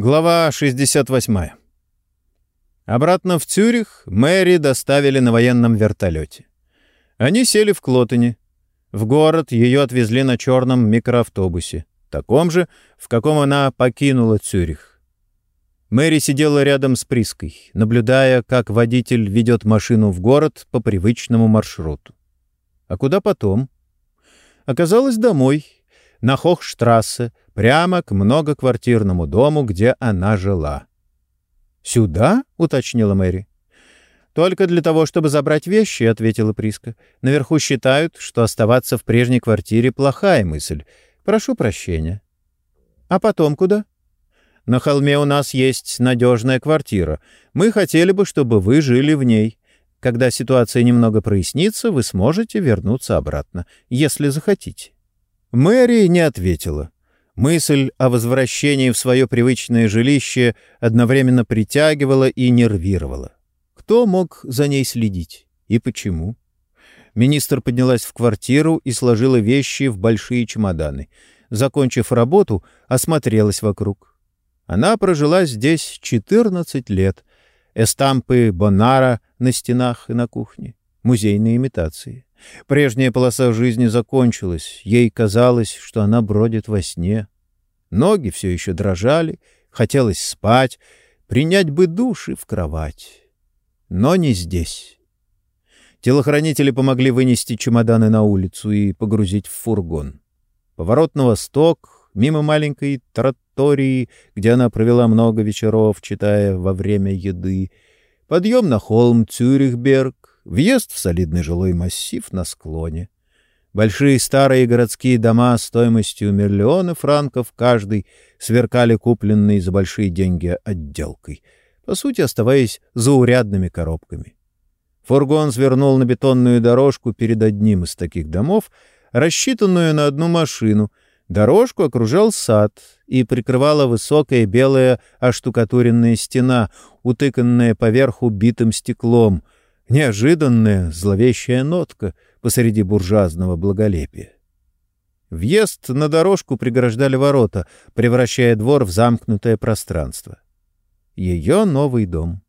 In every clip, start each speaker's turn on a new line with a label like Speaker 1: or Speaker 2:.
Speaker 1: Глава 68. Обратно в Цюрих Мэри доставили на военном вертолете. Они сели в Клотоне. В город ее отвезли на черном микроавтобусе, таком же, в каком она покинула Цюрих. Мэри сидела рядом с Приской, наблюдая, как водитель ведет машину в город по привычному маршруту. А куда потом? Оказалось, домой, на Хохштрассе, прямо к многоквартирному дому, где она жила. «Сюда?» — уточнила Мэри. «Только для того, чтобы забрать вещи», — ответила Приска. «Наверху считают, что оставаться в прежней квартире — плохая мысль. Прошу прощения». «А потом куда?» «На холме у нас есть надежная квартира. Мы хотели бы, чтобы вы жили в ней. Когда ситуация немного прояснится, вы сможете вернуться обратно, если захотите». Мэри не ответила. Мысль о возвращении в свое привычное жилище одновременно притягивала и нервировала. Кто мог за ней следить? И почему? Министр поднялась в квартиру и сложила вещи в большие чемоданы. Закончив работу, осмотрелась вокруг. Она прожила здесь 14 лет. Эстампы Бонара на стенах и на кухне. Музейные имитации. Прежняя полоса жизни закончилась, ей казалось, что она бродит во сне. Ноги все еще дрожали, хотелось спать, принять бы душ и в кровать. Но не здесь. Телохранители помогли вынести чемоданы на улицу и погрузить в фургон. Поворот на восток, мимо маленькой тротории, где она провела много вечеров, читая во время еды, подъем на холм Цюрихберг, Въезд в солидный жилой массив на склоне. Большие старые городские дома стоимостью миллиона франков каждый сверкали купленные за большие деньги отделкой, по сути оставаясь заурядными коробками. Фургон свернул на бетонную дорожку перед одним из таких домов, рассчитанную на одну машину. Дорожку окружал сад и прикрывала высокая белая оштукатуренная стена, утыканная поверху битым стеклом — Неожиданная зловещая нотка посреди буржуазного благолепия. Въезд на дорожку преграждали ворота, превращая двор в замкнутое пространство. Ее новый дом.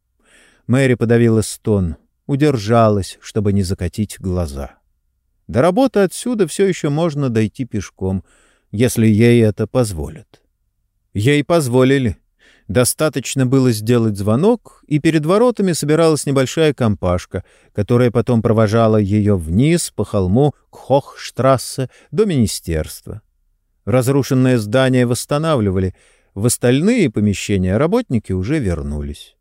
Speaker 1: Мэри подавила стон, удержалась, чтобы не закатить глаза. До работы отсюда все еще можно дойти пешком, если ей это позволят. Ей позволили. Достаточно было сделать звонок, и перед воротами собиралась небольшая компашка, которая потом провожала ее вниз по холму к Хохштрассе до министерства. Разрушенное здание восстанавливали, в остальные помещения работники уже вернулись.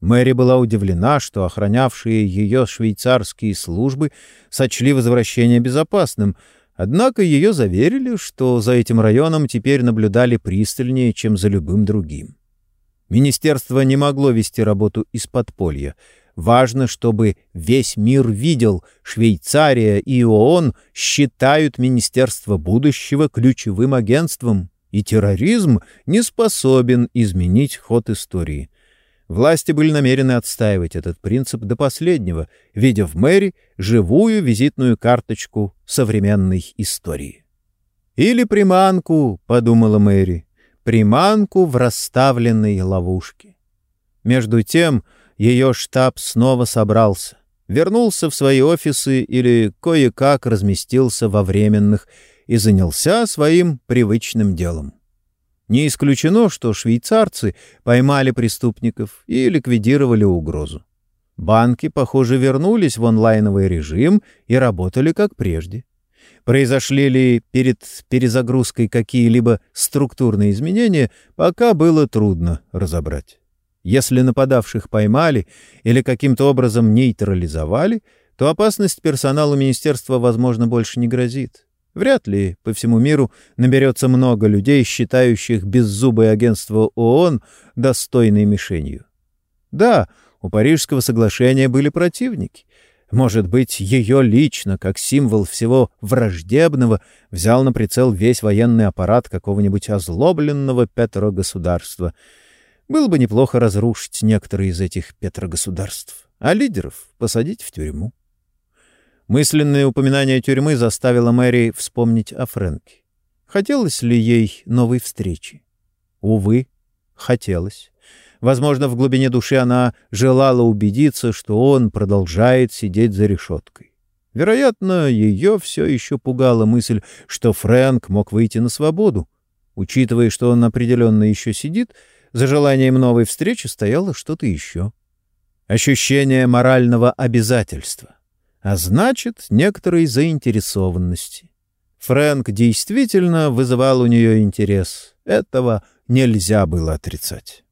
Speaker 1: Мэри была удивлена, что охранявшие ее швейцарские службы сочли возвращение безопасным, однако ее заверили, что за этим районом теперь наблюдали пристальнее, чем за любым другим. Министерство не могло вести работу из подполья. Важно, чтобы весь мир видел, Швейцария и ООН считают Министерство будущего ключевым агентством, и терроризм не способен изменить ход истории. Власти были намерены отстаивать этот принцип до последнего, видя в мэри живую визитную карточку современной истории. «Или приманку», — подумала Мэри, приманку в расставленной ловушке. Между тем ее штаб снова собрался, вернулся в свои офисы или кое-как разместился во временных и занялся своим привычным делом. Не исключено, что швейцарцы поймали преступников и ликвидировали угрозу. Банки, похоже, вернулись в онлайновый режим и работали как прежде. Произошли ли перед перезагрузкой какие-либо структурные изменения, пока было трудно разобрать. Если нападавших поймали или каким-то образом нейтрализовали, то опасность персоналу министерства, возможно, больше не грозит. Вряд ли по всему миру наберется много людей, считающих беззубое агентство ООН достойной мишенью. Да, у Парижского соглашения были противники, может быть, ее лично, как символ всего враждебного, взял на прицел весь военный аппарат какого-нибудь озлобленного Петрогосударства. Было бы неплохо разрушить некоторые из этих Петрогосударств, а лидеров посадить в тюрьму. Мысленное упоминание тюрьмы заставило Мэри вспомнить о Фрэнке. Хотелось ли ей новой встречи? Увы, хотелось. Возможно, в глубине души она желала убедиться, что он продолжает сидеть за решеткой. Вероятно, ее все еще пугала мысль, что Фрэнк мог выйти на свободу. Учитывая, что он определенно еще сидит, за желанием новой встречи стояло что-то еще. Ощущение морального обязательства, а значит, некоторой заинтересованности. Фрэнк действительно вызывал у нее интерес. Этого нельзя было отрицать.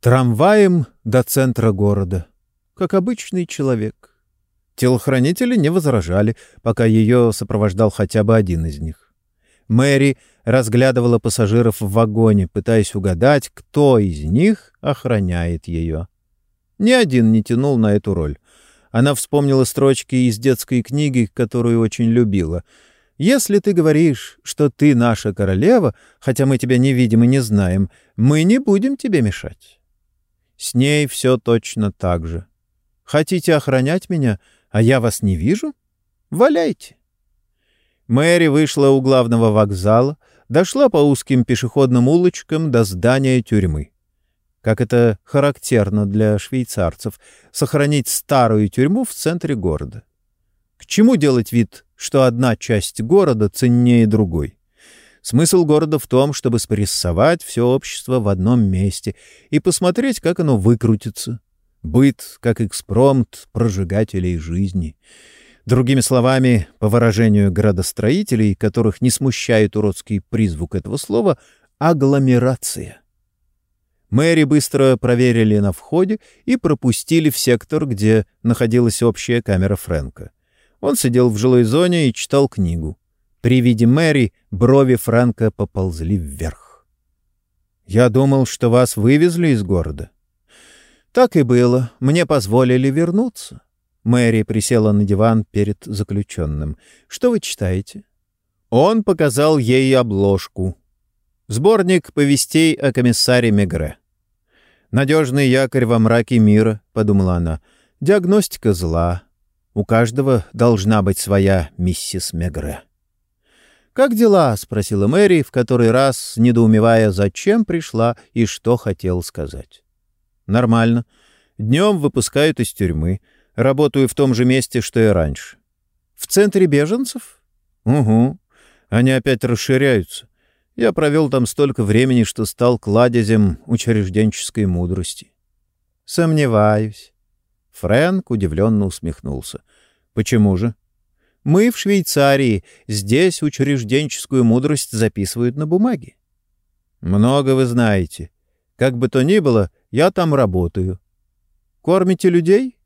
Speaker 1: Трамваем до центра города, как обычный человек. Телохранители не возражали, пока ее сопровождал хотя бы один из них. Мэри разглядывала пассажиров в вагоне, пытаясь угадать, кто из них охраняет ее. Ни один не тянул на эту роль. Она вспомнила строчки из детской книги, которую очень любила. «Если ты говоришь, что ты наша королева, хотя мы тебя не видим и не знаем, мы не будем тебе мешать». С ней все точно так же. Хотите охранять меня, а я вас не вижу? Валяйте. Мэри вышла у главного вокзала, дошла по узким пешеходным улочкам до здания тюрьмы. Как это характерно для швейцарцев — сохранить старую тюрьму в центре города. К чему делать вид, что одна часть города ценнее другой? Смысл города в том, чтобы спрессовать все общество в одном месте и посмотреть, как оно выкрутится. Быт, как экспромт прожигателей жизни. Другими словами, по выражению градостроителей, которых не смущает уродский призвук этого слова, агломерация. Мэри быстро проверили на входе и пропустили в сектор, где находилась общая камера Фрэнка. Он сидел в жилой зоне и читал книгу. При виде Мэри брови Фрэнка поползли вверх. «Я думал, что вас вывезли из города». «Так и было. Мне позволили вернуться». Мэри присела на диван перед заключенным. «Что вы читаете?» Он показал ей обложку. Сборник повестей о комиссаре Мегре. «Надежный якорь во мраке мира», — подумала она. «Диагностика зла. У каждого должна быть своя миссис Мегре». «Как дела?» — спросила Мэри, в который раз, недоумевая, зачем пришла и что хотел сказать. «Нормально. Днем выпускают из тюрьмы. Работаю в том же месте, что и раньше». «В центре беженцев?» «Угу. Они опять расширяются. Я провел там столько времени, что стал кладезем учрежденческой мудрости». «Сомневаюсь». Фрэнк удивленно усмехнулся. «Почему же?» Мы в Швейцарии, здесь учрежденческую мудрость записывают на бумаге. Много вы знаете. Как бы то ни было, я там работаю. Кормите людей?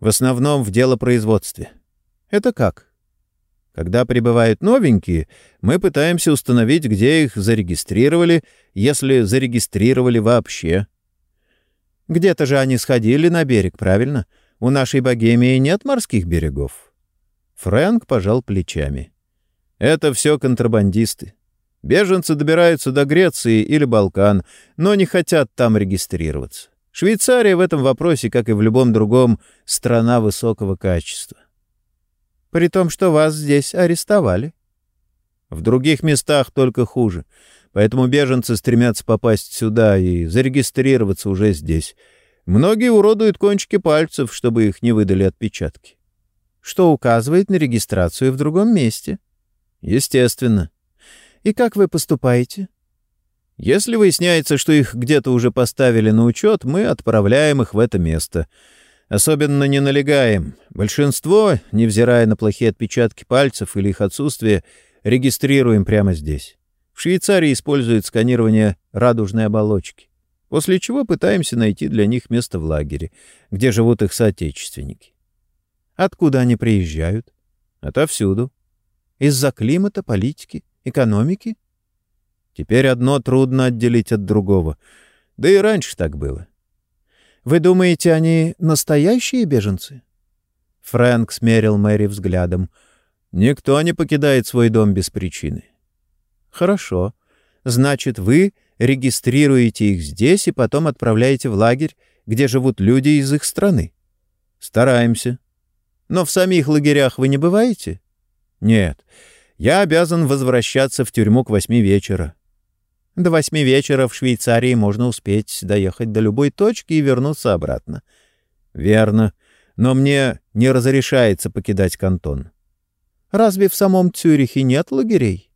Speaker 1: В основном в делопроизводстве. Это как? Когда прибывают новенькие, мы пытаемся установить, где их зарегистрировали, если зарегистрировали вообще. Где-то же они сходили на берег, правильно? У нашей Богемии нет морских берегов. Фрэнк пожал плечами. «Это все контрабандисты. Беженцы добираются до Греции или Балкан, но не хотят там регистрироваться. Швейцария в этом вопросе, как и в любом другом, страна высокого качества. При том, что вас здесь арестовали. В других местах только хуже. Поэтому беженцы стремятся попасть сюда и зарегистрироваться уже здесь. Многие уродуют кончики пальцев, чтобы их не выдали отпечатки что указывает на регистрацию в другом месте. Естественно. И как вы поступаете? Если выясняется, что их где-то уже поставили на учет, мы отправляем их в это место. Особенно не налегаем. Большинство, невзирая на плохие отпечатки пальцев или их отсутствие, регистрируем прямо здесь. В Швейцарии используют сканирование радужной оболочки, после чего пытаемся найти для них место в лагере, где живут их соотечественники. Откуда они приезжают? Отовсюду. Из-за климата, политики, экономики? Теперь одно трудно отделить от другого. Да и раньше так было. Вы думаете, они настоящие беженцы? Фрэнк смерил Мэри взглядом. Никто не покидает свой дом без причины. Хорошо. Значит, вы регистрируете их здесь и потом отправляете в лагерь, где живут люди из их страны. Стараемся. Но в самих лагерях вы не бываете? Нет. Я обязан возвращаться в тюрьму к восьми вечера. До восьми вечера в Швейцарии можно успеть доехать до любой точки и вернуться обратно. — Верно. Но мне не разрешается покидать кантон. — Разве в самом Цюрихе нет лагерей? —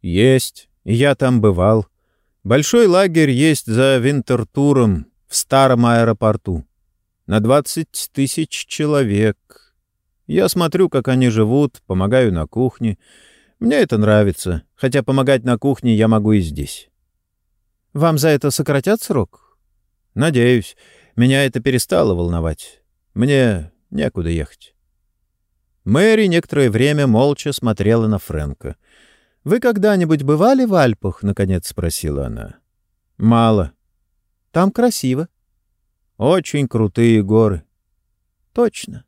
Speaker 1: Есть. Я там бывал. Большой лагерь есть за Винтертуром в старом аэропорту. На двадцать тысяч человек. Я смотрю, как они живут, помогаю на кухне. Мне это нравится, хотя помогать на кухне я могу и здесь. Вам за это сократят срок? Надеюсь. Меня это перестало волновать. Мне некуда ехать. Мэри некоторое время молча смотрела на Фрэнка. «Вы когда-нибудь бывали в Альпах?» — наконец спросила она. «Мало. Там красиво». «Очень крутые горы». «Точно.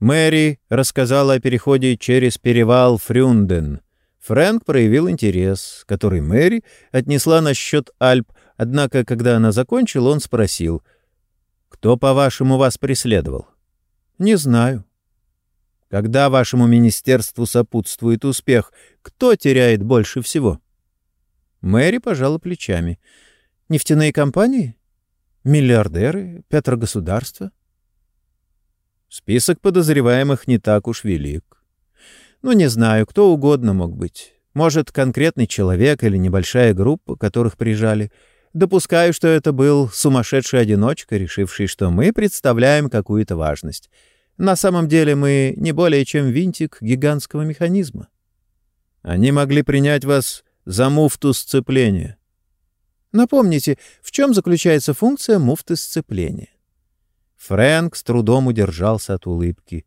Speaker 1: Мэри рассказала о переходе через перевал Фрюнден. Фрэнк проявил интерес, который Мэри отнесла насчет Альп, однако, когда она закончила, он спросил, «Кто, по-вашему, вас преследовал?» «Не знаю». «Когда вашему министерству сопутствует успех, кто теряет больше всего?» Мэри пожала плечами. «Нефтяные компании? Миллиардеры? Петрогосударства?» Список подозреваемых не так уж велик. Ну, не знаю, кто угодно мог быть. Может, конкретный человек или небольшая группа, которых прижали. Допускаю, что это был сумасшедший одиночка, решивший, что мы представляем какую-то важность. На самом деле мы не более чем винтик гигантского механизма. Они могли принять вас за муфту сцепления. Напомните, в чем заключается функция муфты сцепления? Фрэнк с трудом удержался от улыбки,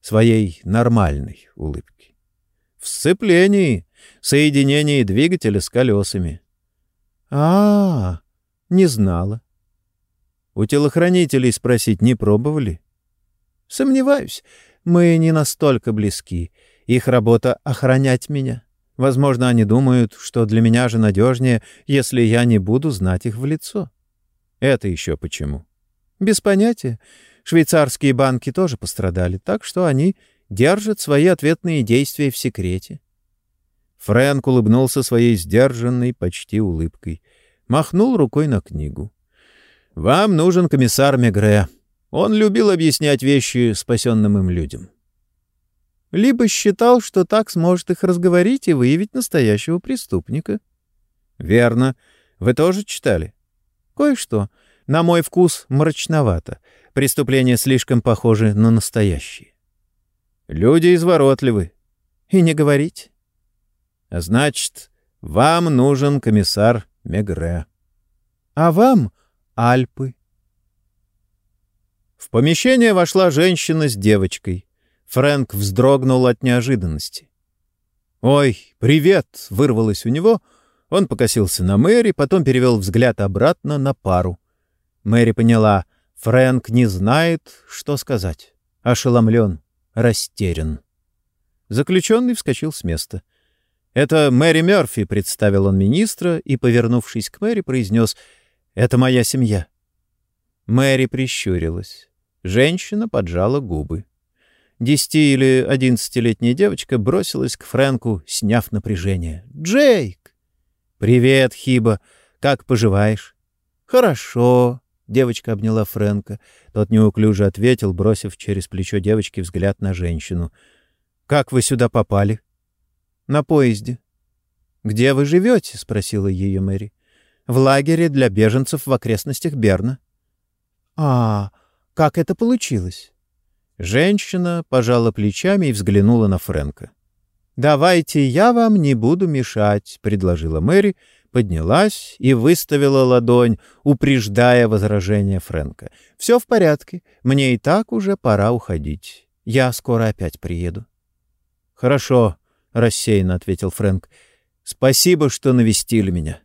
Speaker 1: своей нормальной улыбки. В сцеплении, соединении двигателя с колесами. А, -а, -а не знала. У телохранителей спросить не пробовали? Сомневаюсь, мы не настолько близки. Их работа — охранять меня. Возможно, они думают, что для меня же надежнее, если я не буду знать их в лицо. Это еще почему? Без понятия. Швейцарские банки тоже пострадали, так что они держат свои ответные действия в секрете. Фрэнк улыбнулся своей сдержанной почти улыбкой. Махнул рукой на книгу. «Вам нужен комиссар Мегре. Он любил объяснять вещи спасенным им людям». Либо считал, что так сможет их разговорить и выявить настоящего преступника. «Верно. Вы тоже читали?» «Кое-что. На мой вкус мрачновато. Преступления слишком похожи на настоящие. Люди изворотливы. И не говорить. Значит, вам нужен комиссар Мегре. А вам — Альпы. В помещение вошла женщина с девочкой. Фрэнк вздрогнул от неожиданности. «Ой, привет!» — вырвалось у него. Он покосился на Мэри, потом перевел взгляд обратно на пару. Мэри поняла, Фрэнк не знает, что сказать. Ошеломлен, растерян. Заключенный вскочил с места. «Это Мэри Мёрфи», — представил он министра и, повернувшись к Мэри, произнес «Это моя семья». Мэри прищурилась. Женщина поджала губы. Десяти- или одиннадцатилетняя девочка бросилась к Фрэнку, сняв напряжение. «Джейк!» «Привет, Хиба. Как поживаешь?» «Хорошо», Девочка обняла Фрэнка. Тот неуклюже ответил, бросив через плечо девочки взгляд на женщину. «Как вы сюда попали?» «На поезде». «Где вы живете?» — спросила ее Мэри. «В лагере для беженцев в окрестностях Берна». «А, как это получилось?» Женщина пожала плечами и взглянула на Фрэнка. «Давайте я вам не буду мешать», — предложила Мэри, поднялась и выставила ладонь, упреждая возражение Фрэнка. «Все в порядке. Мне и так уже пора уходить. Я скоро опять приеду». «Хорошо», — рассеянно ответил Фрэнк. «Спасибо, что навестили меня».